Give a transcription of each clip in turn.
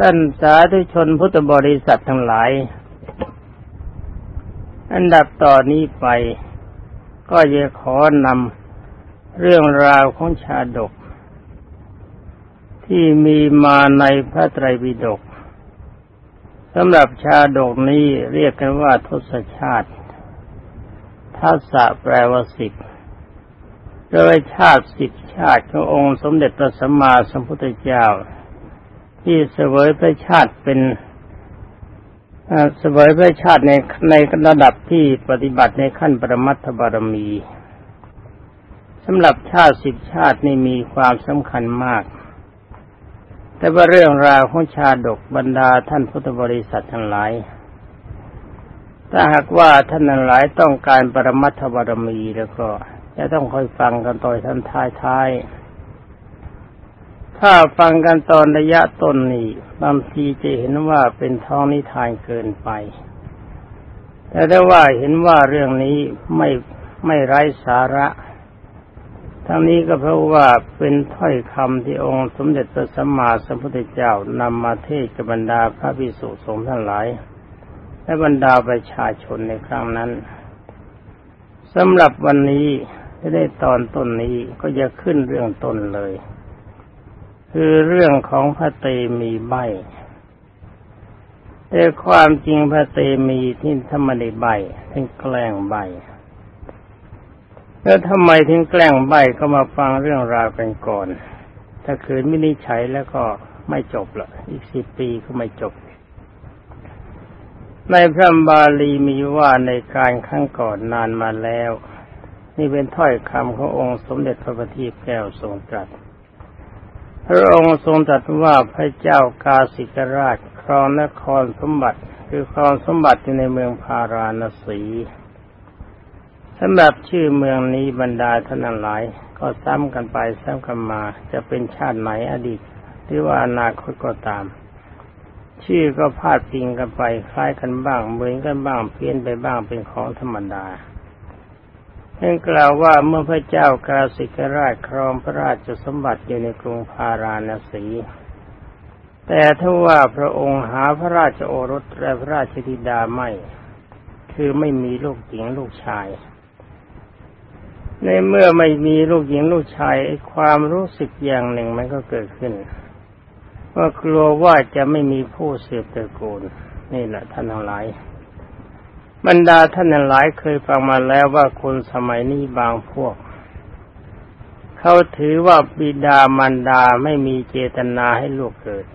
ท่านสาธุชนพุทธบริษัททั้งหลาย อันดับต่อนนี้ไป ก็จะขอนำเรื่องราวของชาดก ที่มีมาในพระไตรปิฎกสำหรับชาดกนี้เรียกกันว่าทศชาติทัศะแปลว่าสิบโดยชาติสิบชาติขององค์สมเด็จพระสัมมาสัมพุทธเจ้า ที่เสวยพระชาติเป็นเสวยพระชาติในในระดับที่ปฏิบัติในขั้นปรมัตถบารมีสำหรับชาติสิบชาตินี่มีความสำคัญมาก แต่ว่าเรื่องราวของชาดกบรรดาท่านพุทธบริษัททั้งหลาย ถ้าหากว่าท่านหลายต้องการปรมัตถบารมีแล้วก็จะต้องคอยฟังกันต่อยท่านท้ายท้าย ถ้าฟังกันตอนระยะต้นนี่บางทีจะเห็นว่าเป็นท้องนิทานเกินไป แต่ถ้าว่าเห็นว่าเรื่องนี้ไม่ไม่ไร้สาระ ทั้งนี้ก็เพราะว่าเป็นถ้อยคำที่องค์สมเด็จพระสัมมาสัมพุทธเจ้านำมาเทศกับบรรดาพระภิกษุสงฆ์ทั้งหลาย และบรรดาประชาชนในครั้งนั้นสำหรับวันนี้ได้ตอนต้นนี้ก็จะขึ้นเรื่องต้นเลย คือเรื่องของพระเตมีใบแต่ความจริงพระเตมีที่ทำไมได้ใบถึงแกล้งใบแล้วทำไมถึงแกล้งใบก็มาฟังเรื่องราวกันก่อน ถ้าคืนไม่นิฉัยแล้วก็ไม่จบละอีกสิบปีก็ไม่จบ ในพระบาลีมีว่าในการขั้งก่อนนานมาแล้ว นี่เป็นถ้อยคำขององค์สมเด็จพระบัณฑิตแก้วทรงตรัส พระองค์ทรงตรัสว่าพระเจ้ากาสิกราชครองนครสมบัติ คือครองสมบัติอยู่ในเมืองพาราณสีสำหรับชื่อเมืองนี้บรรดาท่านหลาย ก็ซ้ำกันไปซ้ำกันมาจะเป็นชาติไหนอดีต หรือว่าอนาคตก็ตาม ชื่อก็พาดพิงกันไปคล้ายกันบ้างเหมือนกันบ้างเพี้ยนไปบ้างเป็นของธรรมดา ท่านกล่าวว่าเมื่อพระเจ้ากาสิกราชครองพระราชสมบัติอยู่ในกรุงพาราณสี แต่ถ้าว่าพระองค์หาพระราชโอรสและพระราชธิดาไม่ คือไม่มีลูกหญิงลูกชาย ในเมื่อไม่มีลูกหญิงลูกชายความรู้สึกอย่างหนึ่งมันก็เกิดขึ้นว่ากลัวว่าจะไม่มีผู้สืบตระกูล นี่แหละท่านทั้งหลาย บรรดาท่านหลายเคยฟังมาแล้วว่าคนสมัยนี้บางพวก เขาถือว่าบิดามารดาไม่มีเจตนาให้ลูกเกิด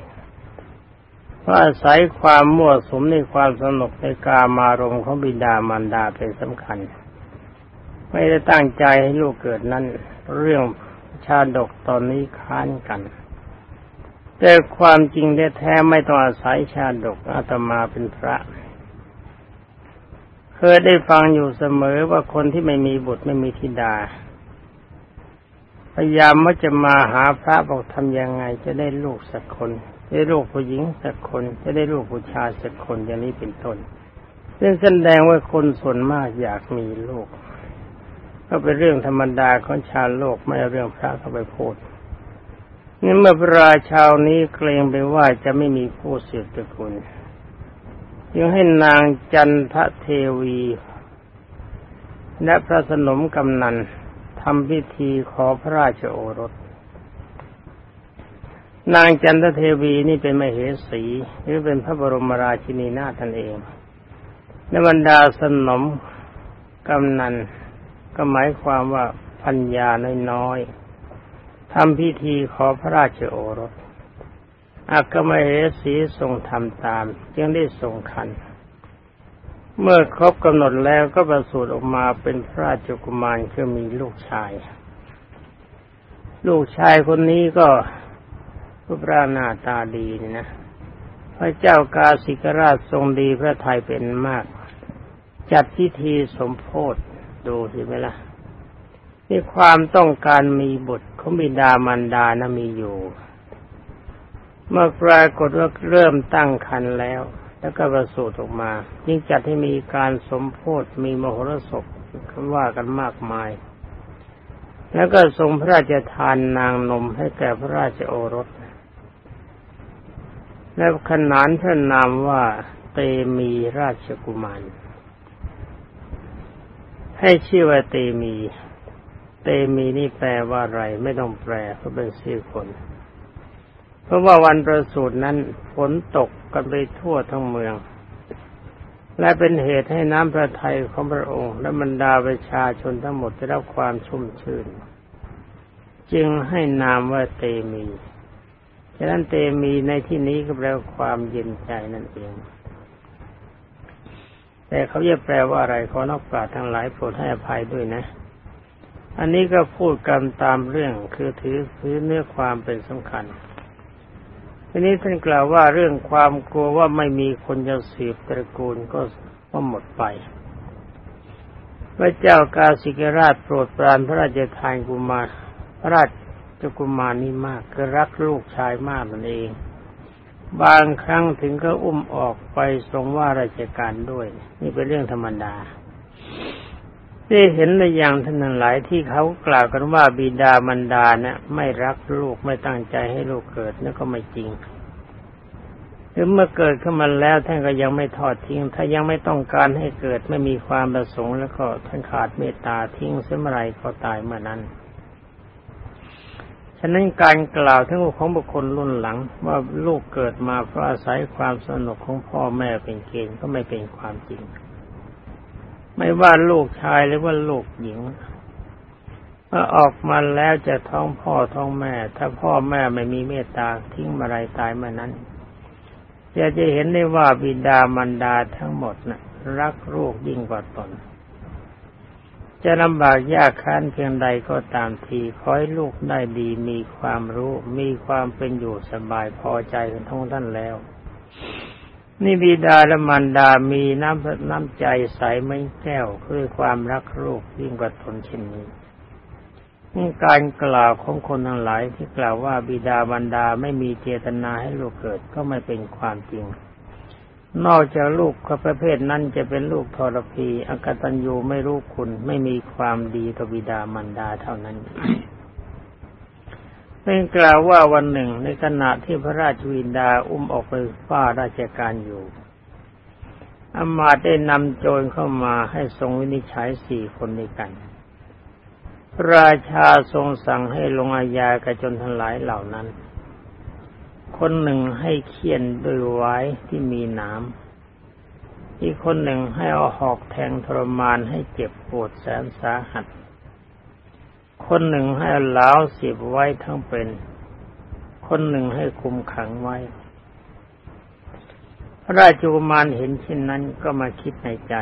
เพราะอาศัยความมั่วสมในความสนุกในกามารมของบิดามารดาเป็นสำคัญ ไม่ได้ตั้งใจให้ลูกเกิดนั้นเรื่องชาดกตอนนี้ค้านกัน แต่ความจริงแท้ไม่ต้องอาศัยชาดกอาตมาเป็นพระ เคยได้ฟังอยู่เสมอว่าคนที่ไม่มีบุตรไม่มีธิดา พยายามว่าจะมาหาพระบอกทำยังไง จะได้ลูกสักคนได้ลูกผู้หญิงสักคน จะได้ลูกผู้ชายสักคนอย่างนี้เป็นต้นซึ่งแสดงว่าคนส่วนมากอยากมีลูกก็เป็นเรื่องธรรมดาของชาวโลกไม่เอาเรื่องพระเข้าไปพูดนี่เมื่อพระราชาวนี้เกรงไปว่าจะไม่มีผู้สืบตระกูล จึงให้นางจันทเทวี และพระสนมกำนันทำพิธีขอพระราชโอรส นางจันทเทวีนี่เป็นมเหสีหรือเป็นพระบรมราชินีนาท่านเองในบรรดาสนมกำนันก็หมายความว่าพัญญาน้อยๆทำพิธีขอพระราชโอรส อักมเหสีทรงทำตาม จึงได้ทรงคัน เมื่อครบกำหนดแล้วก็ประสูติออกมาเป็นพระราชกุมารคือมีลูกชาย ลูกชายคนนี้ก็รูปร่างหน้าตาดีนี่นะ พระเจ้ากาสิกราชทรงดีพระไทยเป็นมาก จัดพิธีสมโพธดูสิไหมละ่ะนี่ความต้องการมีบุตรของบิดามารดานะมีอยู่ เมื่อปรากฏว่าเริ่มตั้งคันแล้ว แล้วก็ประสูติออกมา ยิ่งจัดให้มีการสมโพธิมีมโหรสพคำว่ากันมากมาย แล้วก็ทรงพระราชทานนางนมให้แก่พระราชโอรส แล้วขนานท่านนามว่าเตมีราชกุมาร ให้ชื่อว่าเตมี เตมีนี่แปลว่าอะไร ไม่ต้องแปลเพราะเป็นชื่อคน เพราะว่าวันประสูตินั้นฝนตกกันไปทั่วทั้งเมือง และเป็นเหตุให้น้ำพระทัยของพระองค์ และบรรดาประชาชนทั้งหมดได้รับความชุ่มชื่น จึงให้นามว่าเตมีฉะนั้นเตมีในที่นี้ก็แปลความเย็นใจนั่นเอง แต่เขาจะแปลว่าอะไรขอนอกปราทั้งหลายโปรดให้อภัยด้วยนะ อันนี้ก็พูดกันตามเรื่องคือถือถือเนื้อความเป็นสำคัญ ทีนี้ท่านกล่าวว่าเรื่องความกลัวว่าไม่มีคนจะสืบตระกูลก็ก็หมดไป พระเจ้ากาสิกราชโปรดปรานพระราชทานกุมารพระราชกุมารนี่มากคือรักลูกชายมากนั่นเอง บางครั้งถึงก็อุ้มออกไปทรงว่าราชการด้วย นี่เป็นเรื่องธรรมดา ได้เห็นในอย่างท่านหลายที่เขากล่าวกันว่าบิดามารดาเนะี่ยไม่รักลูกไม่ตั้งใจให้ลูกเกิดนั่นก็ไม่จริงหรือเมื่อเกิดขึ้นมาแล้วท่านก็ยังไม่ทอดทิ้ง ถ้ายังไม่ต้องการให้เกิดไม่มีความประสงค์แล้วก็ท่านขาดเมตตาทิ้งเสียเมื่อไรก็ตายเมื่อนั้นฉะนั้นการกล่าวทั้งของบุคคลรุ่นหลัง ว่าลูกเกิดมาเพราะอาศัยความสนุกของพ่อแม่เป็นเกณฑ์ก็ไม่เป็นความจริง ไม่ว่าลูกชายหรือว่าลูกหญิงเมื่อออกมาแล้วจะท้องพ่อท้องแม่ ถ้าพ่อแม่ไม่มีเมตตาทิ้งมาไรตายเมานั้นจะจะเห็นได้ว่าบิดามารดาทั้งหมดนะ่ะ รักลูกยิ่งกว่าตน จะลำบากยากค้นเพียงใดก็ตามทีขอให้ลูกได้ดีมีความรู้ มีความเป็นอยู่สบายพอใจกันทั้งท่านแล้ว นี่บิดาและมารดามีน้ำน้ำใจใสไม่แก้วคือความรักลูกยิ่งกว่าตนเช่นนี้การกล่าวของคนทั้งหลายที่กล่าวว่าบิดามารดาไม่มีเจตนาให้ลูกเกิดก็ไม่เป็นความจริง นอกจากลูกประเภทนั้นจะเป็นลูกทรพีอกตัญญูไม่รู้คุณไม่มีความดีต่อบิดามารดาเท่านั้น เป็นกล่าวว่าวันหนึ่งในขณะที่พระราชวินดาอุ้มออกไปฝ้าราชการอยู่อามาตได้นำโจรเข้ามาให้ทรงวินิจฉัยสี่คนด้วยกัน ราชาทรงสั่งให้ลงอาญากระจนทั้งหลายเหล่านั้น คนหนึ่งให้เคี่ยนด้วยไว้ที่มีน้ำอีกคนหนึ่งให้เอาหอกแทงทรมานให้เจ็บปวดแสนสาหัส คนหนึ่งให้เหลาสิบไว้ทั้งเป็น คนหนึ่งให้คุมขังไว้ พระราชกุมารเห็นเช่นนั้นก็มาคิดในใจ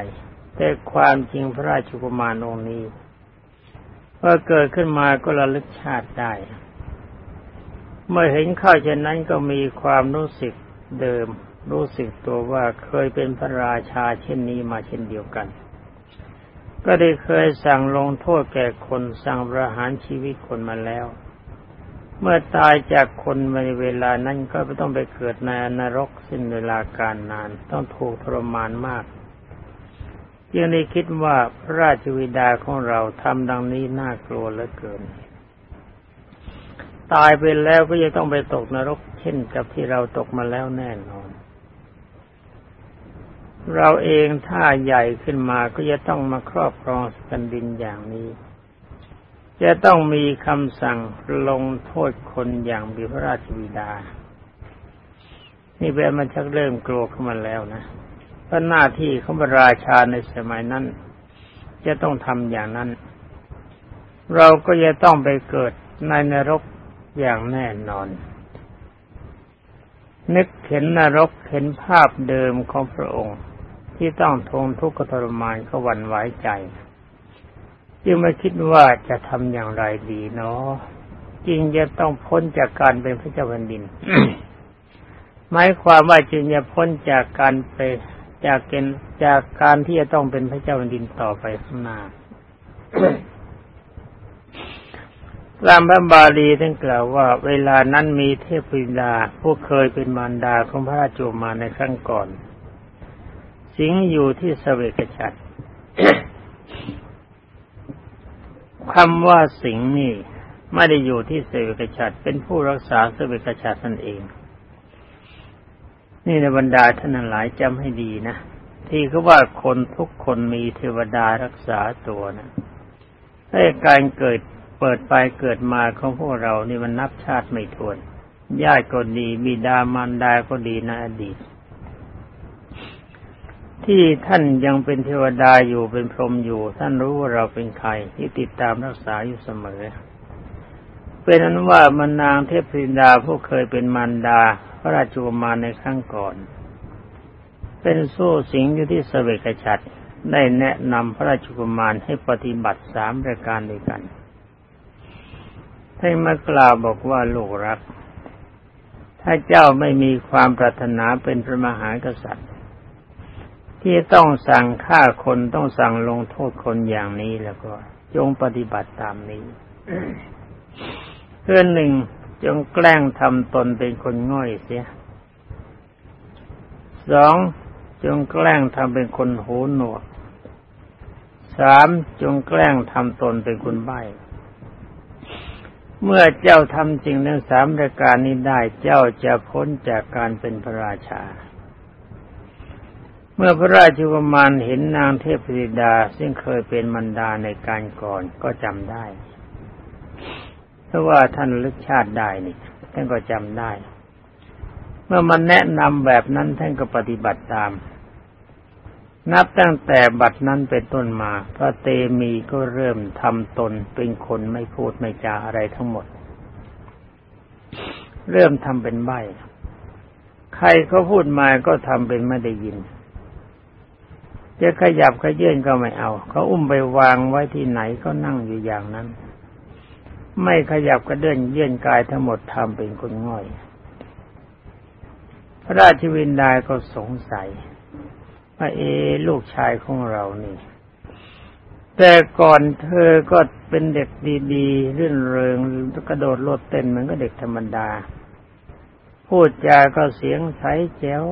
แต่ความจริงพระราชกุมารองค์นี้เมื่อเกิดขึ้นมาก็ระลึกชาติได้ เมื่อเห็นข้าเช่นนั้นก็มีความรู้สึกเดิม รู้สึกตัวว่าเคยเป็นพระราชาเช่นนี้มาเช่นเดียวกัน ก็ได้เคยสั่งลงโทษแก่คนสั่งประหารชีวิตคนมาแล้ว เมื่อตายจากคนในเวลานั้นก็ไม่ต้องไปเกิดในนรกสิ้นเวลาการนาน ต้องถูกทรมานมากยังได้คิดว่าพระราชวิดาของเราทำดังนี้น่ากลัวเหลือเกิน ตายไปแล้วก็จะต้องไปตกนรกเช่นกับที่เราตกมาแล้วแน่นอน เราเองถ้าใหญ่ขึ้นมาก็จะต้องมาครอบครองแผ่นดินอย่างนี้ จะต้องมีคำสั่งลงโทษคนอย่างบิพระราชบิดา นี่เป็นมันชักเริ่มกลัวขึ้นมาแล้วนะเพราะหน้าที่ของพรราชาในสมัยนั้น จะต้องทำอย่างนั้น เราก็จะต้องไปเกิดในนรกอย่างแน่นอนนึกเห็นนรกเห็นภาพเดิมของพระองค์ ที่ต้องทนทุกข์ทรมานก็หวั่นไหวใจจึงมาคิดว่าจะทำอย่างไรดีเนาะจริงจะต้องพ้นจากการเป็นพระเจ้าแผ่นดินหมายความว่าจึงจะพ้นจากการไปจากเกณฑ์จากการที่จะต้องเป็นพระเจ้าแผ่นดินต่อไปข้างหน้าตามพระบาลีท่านกล่าวว่า เวลานั้นมีเทพวิดาผู้เคยเป็นมารดาของพระราชโอมาในครั้งก่อน สิงอยู่ที่สเวกชัดคำว่าสิงนี่ไม่ได้อยู่ที่เสวกชัดเป็นผู้รักษาเสวกชัดนั่นเอง นี่ในบรรดาท่านหลายจำให้ดีนะที่เขาว่าคนทุกคนมีเทวดารักษาตัวนะให้การเกิดเปิดไปเกิดมาของพวกเรานี่มันนับชาติไม่ทวน ญาติก็ดีบิดามารดาก็ดีในอดีต ที่ท่านยังเป็นเทวดาอยู่เป็นพรหมอยู่ ท่านรู้ว่าเราเป็นใครที่ติดตามรักษาอยู่เสมอ เป็นนั้นว่ามนางเทพธิดาผู้เคยเป็นมารดา พระราชกุมารในครั้งก่อน เป็นสู้สิงอยู่ที่สเวกฉัตรได้แนะนำพระราชกุมารให้ปฏิบัติสามรายการด้วยกันท่านมากล่าวบอกว่าลูกรัก ถ้าเจ้าไม่มีความปรารถนาเป็นพระมหากษัตริย์ ที่ต้องสั่งฆ่าคนต้องสั่งลงโทษคนอย่างนี้แล้วก็จงปฏิบัติตามนี้เพื่อนหนึ่งจงแกล้งทำตนเป็นคนง่อยเสียสองจงแกล้งทำเป็นคนหูหนวกสามจงแกล้งทำตนเป็นคนใบ้เมื่อเจ้าทำจริงทั้งสามปรายการนี้ได้เจ้าจะพ้นจากการเป็นพระราชา เมื่อพระราชกุมารเห็นนางเทพธิดา ซึ่งเคยเป็นมันดาในการก่อนก็จำได้เพราะว่าท่านลึกชาติได้นี่ท่านก็จำได้ เมื่อมันแนะนำแบบนั้นท่านก็ปฏิบัติตาม นับตั้งแต่บัดนั้นเป็นต้นมา พระเตมีก็เริ่มทำตนเป็นคนไม่พูดไม่จาอะไรทั้งหมด เริ่มทำเป็นใบใครเขาพูดมาก็ทำเป็นไม่ได้ยิน จะขยับขยื่นก็ไม่เอา เขาอุ้มไปวางไว้ที่ไหนก็นั่งอยู่อย่างนั้น ไม่ขยับกระเดินเยื่นกายทั้งหมดทำเป็นคนง่อย พระราชวินดาก็สงสัยว่าเอลูกชายของเรานี่ แต่ก่อนเธอก็เป็นเด็กดีๆรื่นเริงกระโดดโลดเต้นเหมือนกับเด็กธรรมดา พูดจาก็เสียงใสแจ๋ว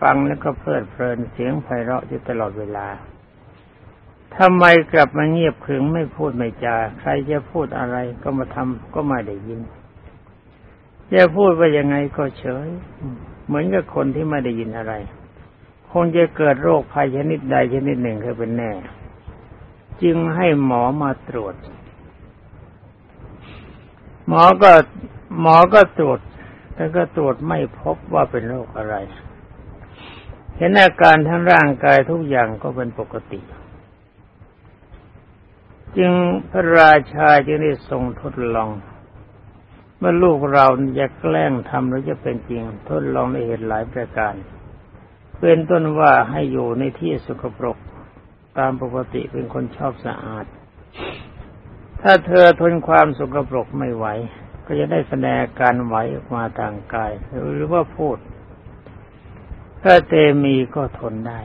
ฟังแล้วก็เพลิดเพลินเสียงไพเราะอยู่ตลอดเวลาทำไมกลับมาเงียบขึงไม่พูดไม่จา ใครจะพูดอะไรก็มาทำก็ไม่ได้ยินจะพูดว่ายังไงก็เฉย เหมือนกับคนที่ไม่ได้ยินอะไร คงจะเกิดโรคภัยชนิดใดชนิดหนึ่งคือเป็นแน่ จึงให้หมอมาตรวจ หมอก็หมอก็ตรวจแต่ก็ตรวจไม่พบว่าเป็นโรคอะไร เห็นอาการทั้งร่างกายทุกอย่างก็เป็นปกติ จึงพระราชาจึงได้ทรงทดลองเมื่อลูกเราจะแกล้งทำหรือจะเป็นจริง ทดลองในเหตุหลายประการ เป็นต้นว่าให้อยู่ในที่สกปรก ตามปกติเป็นคนชอบสะอาด ถ้าเธอทนความสกปรกไม่ไหว ก็จะได้แสดงการไหวออกมาทางกาย หรือว่าพูด ถ้าเตมีก็ทนได้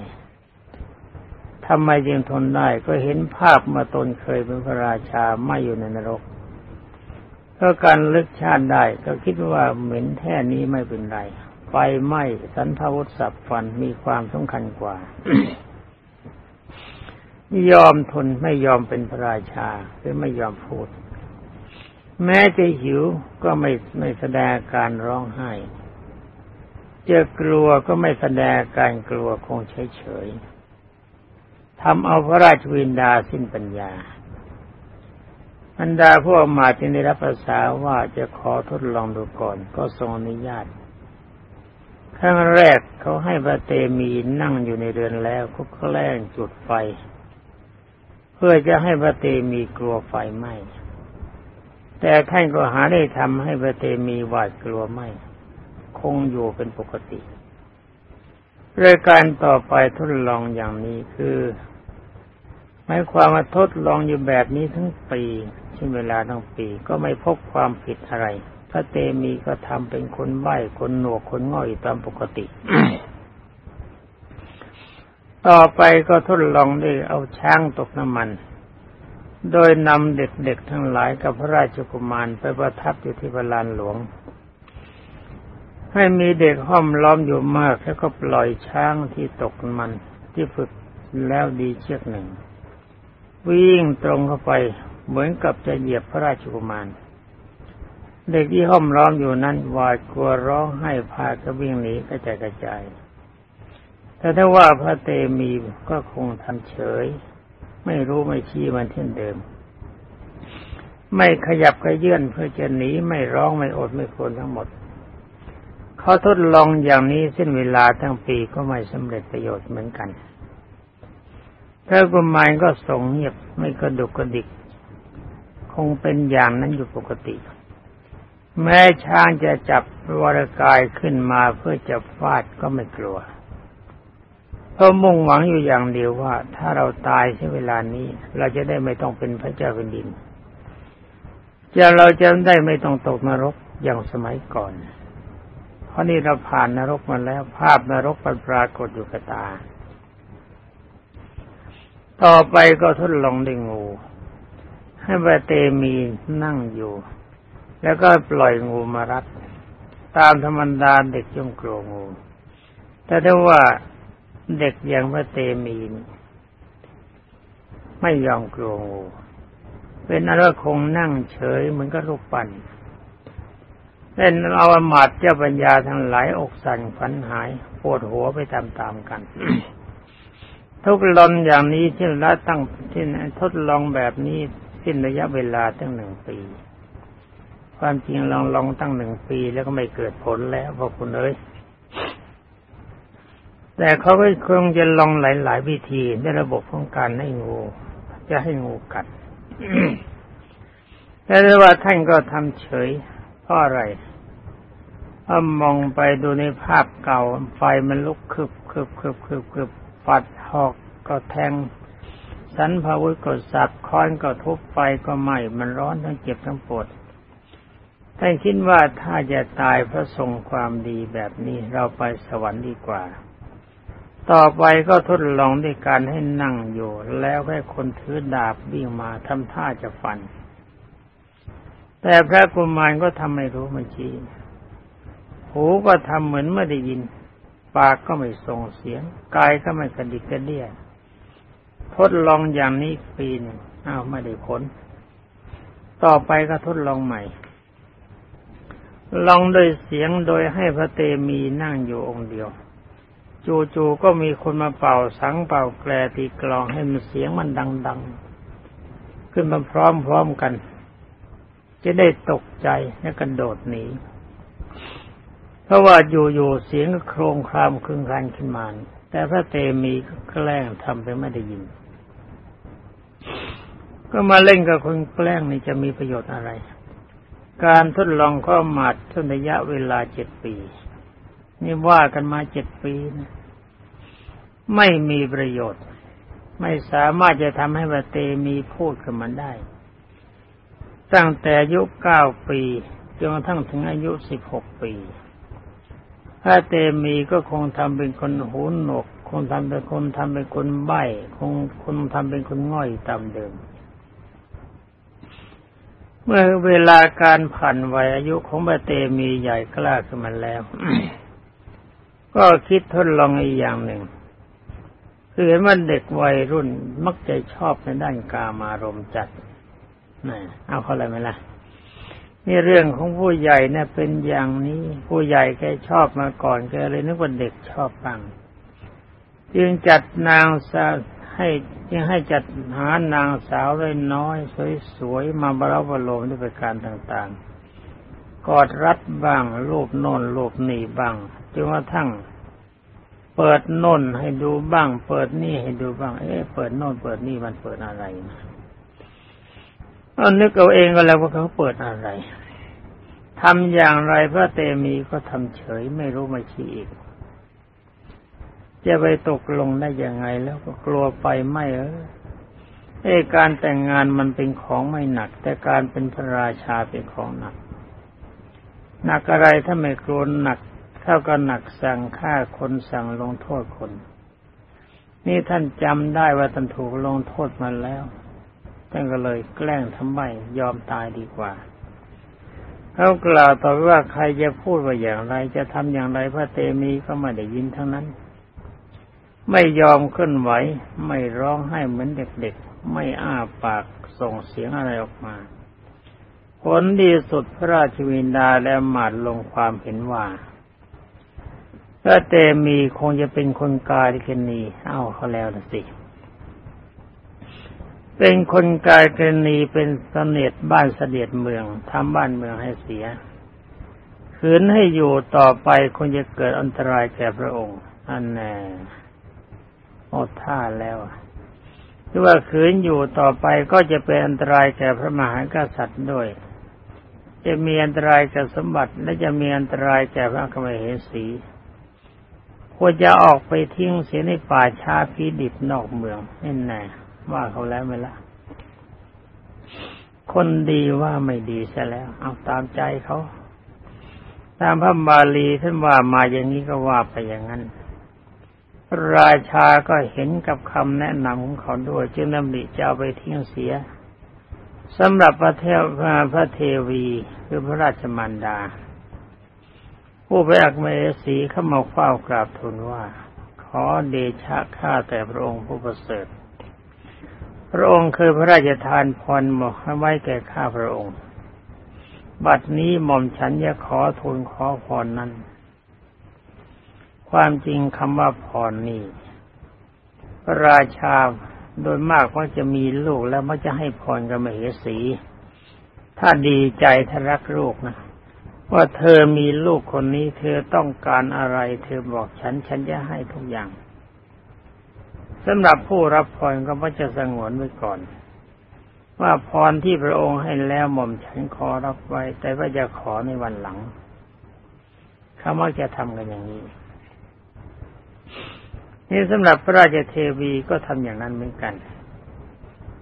ทำไมจึงทนได้ก็เห็นภาพมาตนเคยเป็นพระราชาไม่อยู่ในนรกก็การลึกชาติได้ก็คิดว่าเหม็นแท่นี้ไม่เป็นไรไฟไหม้สันทวุฒสับฟันมีความสำคัญกว่า ยอมทนไม่ยอมเป็นพระราชาหรือไม่ยอมพูด แม้จะหิวก็ไม่ไม่แสดงการร้องไห้ จะกลัวก็ไม่แสดงการกลัวคงเฉยๆทำเอาพระราชวินดาสิ้นปัญญาบรรดาพวกมาจึงได้รับภาษาว่าจะขอทดลองดูก่อนก็ทรงอนุญาตครั้งแรกเขาให้พระเตมีนั่งอยู่ในเรือนแล้วเขาแกล้งจุดไฟ เพื่อจะให้พระเตมีกลัวไฟไหม้แต่ท่านก็หาได้ทำให้พระเตมีหวาดกลัวไหม้ คงอยู่เป็นปกติรายการต่อไปทดลองอย่างนี้คือหมายความว่าทดลองอยู่แบบนี้ทั้งปีช่วงเวลาทั้งปีก็ไม่พบความผิดอะไร พระเตมีก็ทำเป็นคนไหวคนหนวกคนง่อยตามปกติ ต่อไปก็ทดลองด้วยเอาช้างตกน้ำมัน โดยนำเด็กๆทั้งหลายกับพระราชกุมารไปประทับอยู่ที่พระลานหลวง ให้มีเด็กห้อมล้อมอยู่มากแล้วก็ปล่อยช้างที่ตกมันที่ฝึกแล้วดีเชือกหนึ่ง วิ่งตรงเข้าไปเหมือนกับจะเหยียบพระราชกุมารเด็กที่ห้อมร้อมอยู่นั้นหวาดกลัวร้องไห้พาก็วิ่งหนีกระจายกระจายแต่ถ้าว่าพระเตมีก็คงทำเฉย ไม่รู้ไม่ชี้มันเช่นเดิม ไม่ขยับกระเยื่อนเพื่อจะหนีไม่ร้องไม่อดไม่ควรทั้งหมด เขาทดลองอย่างนี้เส้นเวลาทั้งปีก็ไม่สำเร็จประโยชน์เหมือนกันพระกุมารก็ทรงเงียบไม่กระดุกกระดิก คงเป็นอย่างนั้นอยู่ปกติ แม้ช้างจะจับวรกายขึ้นมาเพื่อจะฟาดก็ไม่กลัวเพราะมุ่งหวังอยู่อย่างเดียวว่า ถ้าเราตายใช้เวลานี้ เราจะได้ไม่ต้องเป็นพระเจ้าแผ่นดินจะเราจะได้ไม่ต้องตกนรกอย่างสมัยก่อน เพราะนี่เราผ่านนรกมาแล้ว ภาพนรกปรากฏอยู่กับตา ต่อไปก็ทดลองด้วยงู ให้บาเตมีนั่งอยู่ แล้วก็ปล่อยงูมารัดตามธรรมดาเด็กย่อมกลัวงู แต่ถ้าว่าเด็กอย่างพระเตมีไม่ยอมกลัวงู เป็นอารคงนั่งเฉยเหมือนกับลูกปั่น เล่นเอาอมาตเจ้าปัญญาทั้งหลายอกสั่นฝันหายปวดหัวไปตามๆกัน ทุกลนอย่างนี้ที่ละตั้งที่ทดลองแบบนี้สิ้นระยะเวลาตั้งหนึ่งปี ความจริงลองลองตั้งหนึ่งปีแล้วก็ไม่เกิดผลแล้วพอคุณเอ้ยแต่เขาก็คงจะลองหลาย ๆ วิธีในระบบของการให้งูจะให้งูกัดแต่ว่าท่านก็ทำเฉย เพราะอะไรถ้ามองไปดูในภาพเก่า ไฟมันลุกคืบคืบคืบคืบคืบปัดหอกก็แทง สันพาวุธก็สับค้อนก็ทุบไฟก็ไหม้มันร้อนทั้งเจ็บทั้งปวดท่านคิดว่าถ้าจะตายเพราะทรงความดีแบบนี้เราไปสวรรค์ดีกว่า ต่อไปก็ทดลองด้วยการให้นั่งอยู่ แล้วให้คนถือดาบวิ่งมาทำท่าจะฟัน แต่พระกุมารก็ทำไม่รู้ไมันชี้หูก็ทำเหมือนไม่ได้ยิน ปากก็ไม่ส่งเสียง กายก็ไม่กระดิกกระเดี้ยทดลองอย่างนี้ปีหนึ่งอ้าวไม่ได้ผล ต่อไปก็ทดลองใหม่ ลองโดยเสียงโดยให้พระเตมีนั่งอยู่องค์เดียว จู่ๆก็มีคนมาเป่าสังเป่าแกลตีกลองให้มันเสียงมันดัง ๆ ขึ้นมาพร้อมๆกัน จะได้ตกใจและกระโดดหนี เพราะว่าอยู่ๆเสียงโครงครามคึงคันขึ้นมา แต่พระเตมีก็แกล้งทำไปไม่ได้ยิน ก็มาเล่นกับคนแกล้งนี่จะมีประโยชน์อะไร การทดลองข้อมาดทุนระยะเวลาเจ็ดปี นี่ว่ากันมาเจ็ดปีนะไม่มีประโยชน์ ไม่สามารถจะทำให้พระเตมีพูดกับมันได้ ตั้งแต่อายุเก้าปีจนกระทั่งถึงอายุสิบหกปีถ้าเตมีก็คงทำเป็นคนหูหนวกคงทำเป็นคนทำเป็นคนใบ้คงคงทำเป็นคนง่อยตามเดิม เมื่อเวลาการผ่านวัยอายุของบาเตมีใหญ่กล้าขึ้นมาแล้ว ก็คิดทดลองอีกอย่างหนึ่งคือเห็นว่าเด็กวัยรุ่นมักจะชอบในด้านกามารมจัด เอาเขาอะไรไหมล่ะนี่เรื่องของผู้ใหญ่เนี่ยเป็นอย่างนี้ ผู้ใหญ่แกชอบมาก่อนแกเลยนึกว่าเด็กชอบฟังจึงจัดนางสาวให้จึงให้จัดหานางสาวเลยน้อยสวยๆมาบราบโลมด้วยประการต่างๆ กอดรัดบ้างรูปโน่นรูปนี่บ้างจนกระทั่งเปิดโน่นให้ดูบ้าง เปิดนี่ให้ดูบ้าง เอ๊ะเปิดโน่นเปิดนี่มันเปิดอะไรนะ เอานึกเอาเองก็แล้วว่าเขาเปิดอะไรทำอย่างไรพระเตมีก็ทำเฉยไม่รู้ไม่ชี้อีก จะไปตกลงได้ยังไงแล้วก็กลัวไปไม่เออเอการแต่งงานมันเป็นของไม่หนัก แต่การเป็นพระราชาเป็นของหนัก หนักอะไรถ้าไม่กลัวหนัก เท่ากับหนักสั่งฆ่าคนสั่งลงโทษคน นี่ท่านจำได้ว่าท่านถูกลงโทษมาแล้ว ท่านก็เลยแกล้งทำไมยอมตายดีกว่าเขากล่าวต่อว่าใครจะพูดว่าอย่างไร จะทำอย่างไรพระเตมีก็ไม่ได้ยินทั้งนั้น ไม่ยอมเคลื่อนไหว ไม่ร้องไห้เหมือนเด็กๆ ไม่อ้าปากส่งเสียงอะไรออกมา ผลดีสุดพระราชวินดาและหมาดลงความเห็นว่า พระเตมีคงจะเป็นคนกาลิกนีเอาเขาแล้วสิ เป็นคนกาลิกนีเป็นเสนียดบ้านเสด็จเมืองทำบ้านเมืองให้เสียขืนให้อยู่ต่อไปคงจะเกิดอันตรายแก่พระองค์ อันแน่หมดท่าแล้วหรือว่าขืนอยู่ต่อไปก็จะเป็นอันตรายแก่พระมหากษัตริย์ด้วย จะมีอันตรายแก่สมบัติ และจะมีอันตรายแก่พระกมเหสีควรจะออกไปทิ้งเสียในป่าชาพีดิบนอกเมืองนี่แน่ ว่าเขาแล้วไหมละ่ะคนดีว่าไม่ดีซะแล้ว เอาตามใจเขาตามพระบาลีท่านว่ามาอย่างนี้ก็ว่าไปอย่างนั้น ราชาก็เห็นกับคำแนะนำของเขาด้วยจึงนำบิจะเอาไปทิ้งเสียสำหรับพระเทวพระเทวีคือพระราชมารดา ผู้ไปอักเมสีเข้ามาเฝ้ากราบทูลว่า ขอเดชะข้าแต่พระองค์ผู้ประเสริฐ พระองค์เคยพระราชทานพรหมไว้แก่ข้าพระองค์ บัดนี้หม่อมฉันจะขอทูลขอพรนั้น ความจริงคำว่าพรนี้พระราชาโดยมากว่าจะมีลูกแล้วมักจะให้พรกับมเหสี ถ้าดีใจถ้ารักลูกนะว่าเธอมีลูกคนนี้เธอต้องการอะไร เธอบอกฉันฉันจะให้ทุกอย่าง สำหรับผู้รับพรก็มักจะสงวนไว้ก่อน ว่าพรที่พระองค์ให้แล้วหม่อมฉันขอรับไว้ แต่ว่าจะขอในวันหลังเขามักจะทำกันอย่างนี้ นี่สำหรับพระราชเทวีก็ทำอย่างนั้นเหมือนกัน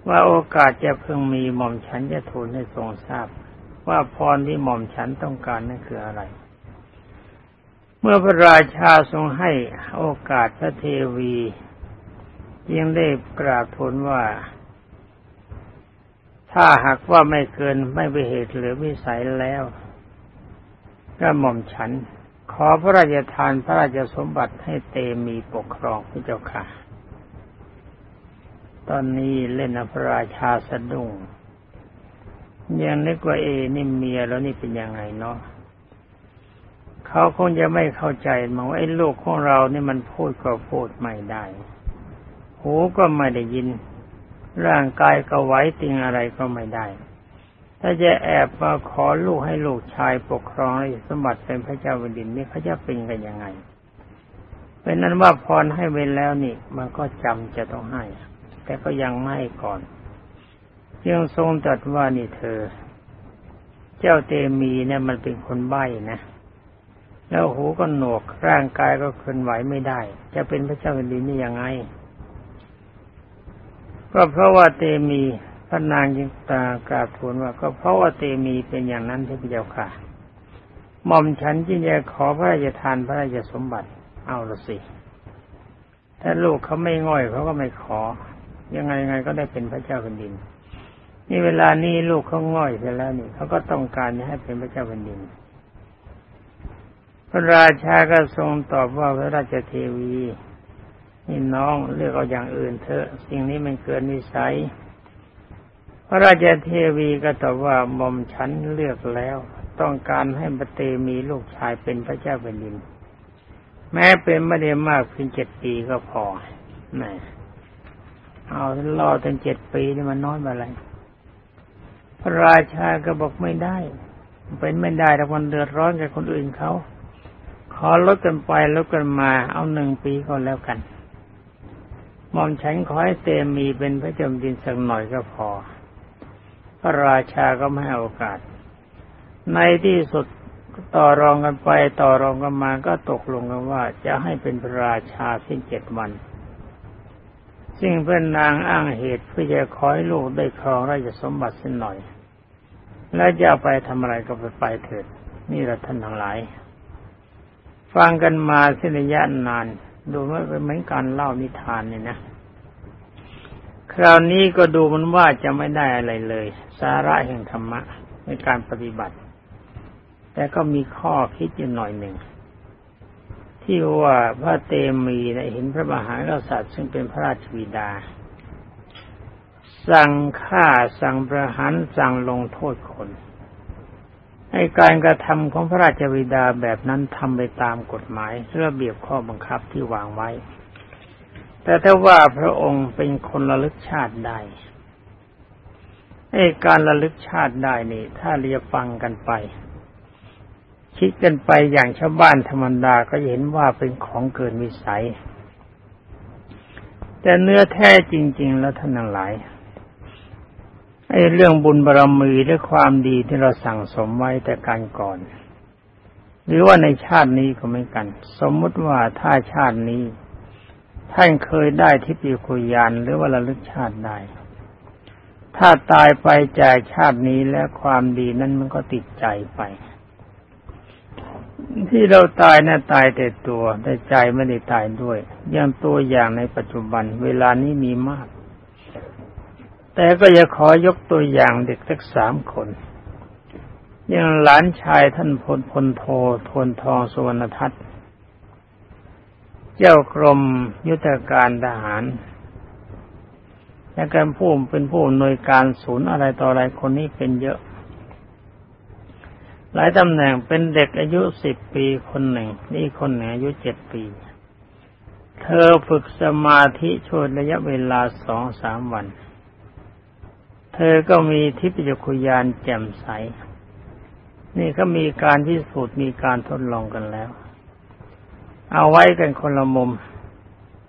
ว่าโอกาสจะเพิ่งมีหม่อมฉันจะทูลให้ทรงทราบ ว่าพรที่หม่อมฉันต้องการนั่นคืออะไรเมื่อพระราชาทรงให้โอกาสพระเทวี ยังได้กราบทูลว่า ถ้าหากว่าไม่เกินไม่ไปเหตุหรือวิสัยแล้วก็หม่อมฉัน ขอพระราชทานพระราชสมบัติให้เตมีปกครองพระเจ้าค่ะ ตอนนี้เล่นพระราชาสะดุ้งยังนึกว่าเอนี่เมียแล้วนี่เป็นยังไงเนาะเขาคงจะไม่เข้าใจมั้งไอ้ลูกของเราเนี่ยมันพูดก็พูดไม่ได้ หูก็ไม่ได้ยิน ร่างกายก็ไหวติงอะไรก็ไม่ได้ ถ้าจะแอบมาขอลูกให้ลูกชายปกครองให้สมบัติเป็นพระเจ้าแผ่นดินนี่เขาจะเป็นกันยังไง เป็นนั้นว่าพรให้ไปแล้วนี่ มันก็จำจะต้องให้ แต่ก็ยังไม่ก่อนยังทรงตรัสว่านี่เธอ เจ้าเตมีเนี่ยมันเป็นคนใบ้นะแล้วหูก็หนวกร่างกายก็เคลื่อนไหวไม่ได้ จะเป็นพระเจ้าแผ่นดินนี่ยังไง ก็เพราะว่าเตมีพระนางยิงตากราบทูลว่า ก็เพราะว่าเตมีเป็นอย่างนั้นที่พระเจ้าค่ะหม่อมฉันจึงจะขอพระราชทานพระราชสมบัติ เอาละสิถ้าลูกเขาไม่ง่อยเขาก็ไม่ขอ ยังไงไงก็ได้เป็นพระเจ้าแผ่นดิน นี่เวลานี้ลูกเขาง่อยเสร็จแล้วนี่เขาก็ต้องการให้เป็นพระเจ้าแผ่นดิน พระราชาก็ทรงตอบว่าพระราชเทวี นี่น้องเลือกเอาอย่างอื่นเถอะ สิ่งนี้มันเกินวิสัย พระราชเทวีก็ตอบว่าหม่อมฉันเลือกแล้ว ต้องการให้ปเตมีลูกชายเป็นพระเจ้าแผ่นดิน แม้เป็นไม่ได้มากเพียงเจ็ดปีก็พอแม่เอารอถึงเจ็ดปีนี่มันน้อยมาอะไรพระราชาก็บอกไม่ได้ เป็นไม่ได้แต่วันเดือดร้อนกับคนอื่นเขาขอลดกันไปลดกันมา เอาหนึ่งปีก็แล้วกัน มอมฉันขอให้เตมีเป็นพระเจ้าดินสักหน่อยก็พอ พระราชาก็ไม่ให้โอกาส ในที่สุดต่อรองกันไปต่อรองกันมาก็ตกลงกันว่าจะให้เป็นพระราชาสิ้นเจ็ดวัน ซึ่งเป็นนางอ้างเหตุเพื่อจะขอให้ลูกได้ครองราชสมบัติสิ้นหน่อย และจะไปทำอะไรก็ไปไปเถิด นี่แหละท่านทั้งหลาย ฟังกันมาเส้นระยะนาน ดูว่าเป็นเหมือนการเล่านิทานเนี่ยนะ คราวนี้ก็ดูมันว่าจะไม่ได้อะไรเลย สาระแห่งธรรมะในการปฏิบัติ แต่ก็มีข้อคิดอยู่หน่อยหนึ่ง ที่ว่าพระเตมีเห็นพระมหากษัตริย์ซึ่งเป็นพระราชวิดา สั่งฆ่าสั่งประหารสั่งลงโทษคน ให้การกระทำของพระราชบิดาแบบนั้นทำไปตามกฎหมายระเบียบข้อบังคับที่วางไว้ แต่ถ้าว่าพระองค์เป็นคนระลึกชาติได้ให้การระลึกชาติได้นี่ ถ้าเรียฟังกันไป คิดกันไปอย่างชาวบ้านธรรมดาก็เห็นว่าเป็นของเกินวิสัย แต่เนื้อแท้จริง ๆ แล้วท่านหลาย ไอ้เรื่องบุญบารรมีและความดีที่เราสั่งสมไว้แต่การก่อน หรือว่าในชาตินี้ก็ไม่กัน สมมุติว่าถ้าชาตินี้ ท่านเคยได้ทิพยคุยานหรือว่าระลึกชาติได้ ถ้าตายไปจากชาตินี้และความดีนั้นมันก็ติดใจไปที่เราตายนะ่ะตายแต่ตัวแต่ใจไม่ได้ตายด้วย อย่างตัวอย่างในปัจจุบัน เวลานี้มีมาก แต่ก็จะขอยกตัวอย่างเด็กสักสามคนอย่างหลานชายท่านพลพลโททนทองสุวรรณทัตเจ้ากรมยุทธการทหารและการผู้เป็นผู้อำนวยการศูนย์อะไรต่ออะไรคนนี้เป็นเยอะ หลายตำแหน่งเป็นเด็กอายุสิบปีคนหนึ่ง นี่คนหนึ่งอายุเจ็ดปี เธอฝึกสมาธิช่วระยะเวลาสองสามวัน เธอก็มีทิพยคุยานแจ่มใส นี่ก็มีการพิสูจน์มีการทดลองกันแล้ว เอาไว้กันคนละมุม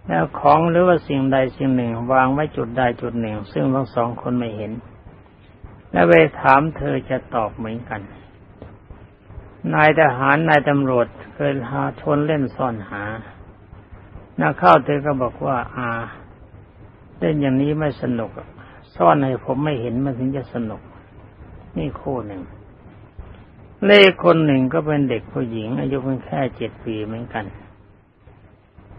แล้วของหรือว่าสิ่งใดสิ่งหนึ่ง วางไว้จุดใดจุดหนึ่ง ซึ่งทั้งสองคนไม่เห็น และไปถามเธอจะตอบเหมือนกัน นายทหารนายตำรวจเคยหาชนเล่นซ่อนหาน้าเข้าเธอก็บอกว่า อาเล่นอย่างนี้ไม่สนุก ซ่อนให้ผมไม่เห็นมันถึงจะสนุก นี่คู่หนึ่ง เลขคนหนึ่งก็เป็นเด็กผู้หญิง อายุเพียงแค่เจ็ดปีเหมือนกัน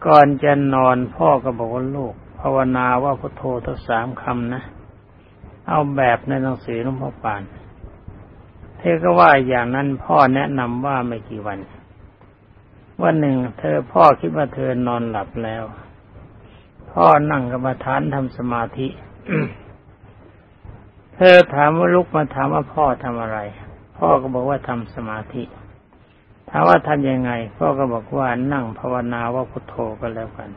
ก่อนจะนอนพ่อก็บอกว่าลูกภาวนาว่าพุทโธทั้งสามคำนะ เอาแบบในหนังสือหลวงพ่อปาน เธอก็ว่าอย่างนั้นพ่อแนะนำว่าไม่กี่วัน วันหนึ่ง เธอพ่อคิดว่าเธอนอนหลับแล้ว พ่อนั่งกรรมฐานทำสมาธิ เธอถามว่าลุกมาถามว่าพ่อทำอะไร พ่อก็บอกว่าทำสมาธิถามว่าทำยังไง พ่อก็บอกว่านั่งภาวนาว่าพุทโธก็แล้วกัน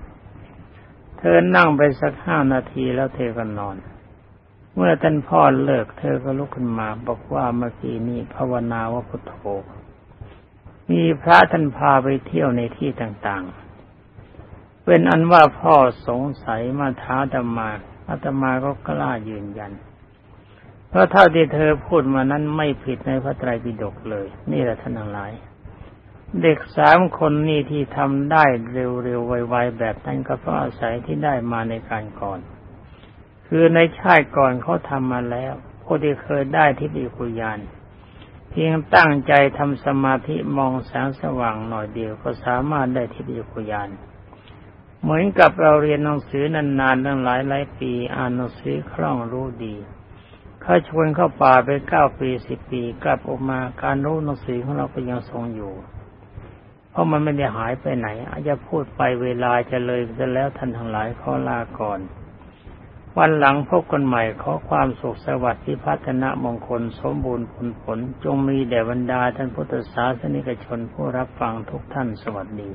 เธอนั่งไปสักห้านาทีแล้วเธอก็นอน เมื่อท่านพ่อเลิก เธอก็ลุกขึ้นมา บอกว่าเมื่อกี้นี้ภาวนาว่าพุทโธ มีพระท่านพาไปเที่ยวในที่ต่างๆ เป็นอันว่าพ่อสงสัยมาท้าธรรมาอาตมาก็กล้ายืนยัน เพราะเท่าที่เธอพูดมานั้นไม่ผิดในพระไตรปิฎกเลย นี่แหละท่านทั้งหลาย เด็กสามคนนี่ที่ทำได้เร็วๆไวๆแบบนั้นก็เพราะอาศัยที่ได้มาในการก่อน คือในชาติก่อนเขาทำมาแล้วผู้ที่เคยได้ทิฏฐิคุยานเพียงตั้งใจทำสมาธิมองแสงสว่างหน่อยเดียวก็สามารถได้ทิฏฐิคุยานเหมือนกับเราเรียนหนังสือนานๆตั้งหลายหลายปี อ่านหนังสือคล่องรู้ดี ถ้าชวนเข้าป่าไปเก้าปีสิบปี กลับออกมาการรู้หนังสือของเราก็ยังทรงอยู่ เพราะมันไม่ได้หายไปไหน อาจจะพูดไปเวลาจะเลยจะแล้วท่านทั้งหลายขอลาก่อน วันหลังพบกันใหม่ขอความสุขสวัสดิ์ที่พัฒนามงคลสมบูรณ์ผลผล จงมีแด่บรรดาท่านพุทธศาสนิกชนผู้รับฟังทุกท่านสวัสดี